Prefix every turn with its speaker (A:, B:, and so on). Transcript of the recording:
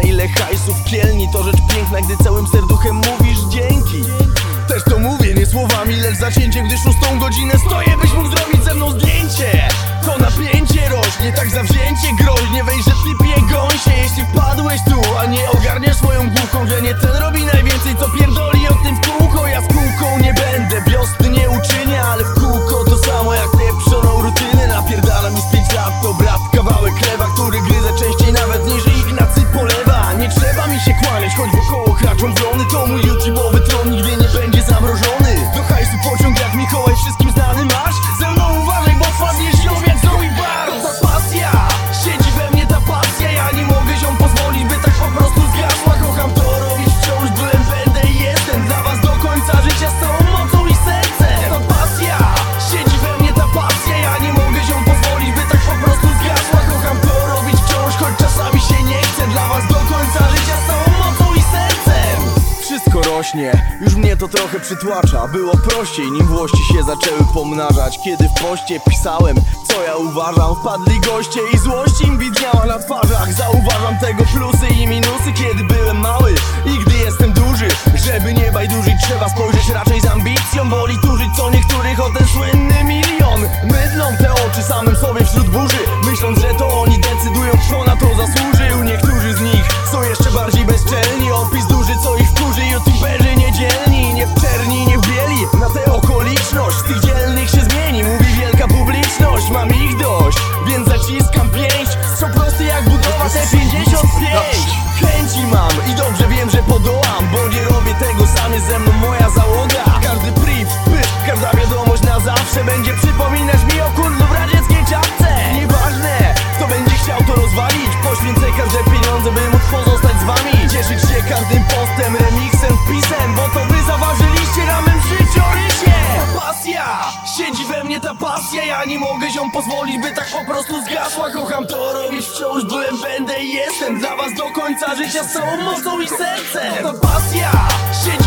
A: ile hajsów kielni. To rzecz piękna, gdy całym serduchem mówisz dzięki. Też to mówię, nie słowami, lecz zacięciem Gdy szóstą godzinę stoję, byś mógł zrobić ze mną zdjęcie. To napięcie rośnie, tak zawzięcie groźnie. Weź, że typie gąsie, jeśli wpadłeś tu A nie ogarniasz swoją główką, że nie ten robi Koło Kraków, Lony, to mój YouTube'owy już mnie to trochę przytłacza. Było prościej, nim włości się zaczęły pomnażać. Kiedy w poście pisałem, co ja uważam Wpadli goście i złość im widniała na twarzach. Zauważam tego plusy i minusy, kiedy byłem mały I gdy jestem duży, żeby nie bajdurzyć Trzeba spojrzeć raczej z ambicją. Boli turzyć co niektórych o ten słynny milion. Mydlą te oczy samym sobie wśród burzy Myśląc, że to oni decydują, kto na to zasłużył Więc zaciskam pięść Co prosty jak budowa te 55 Chęci mam i dobrze ta pasja Ja nie mogę się pozwolić, by tak po prostu zgasła. Kocham to robić wciąż, byłem, będę i jestem. Dla was do końca życia z całą mocą i sercem. Pasja, siedzi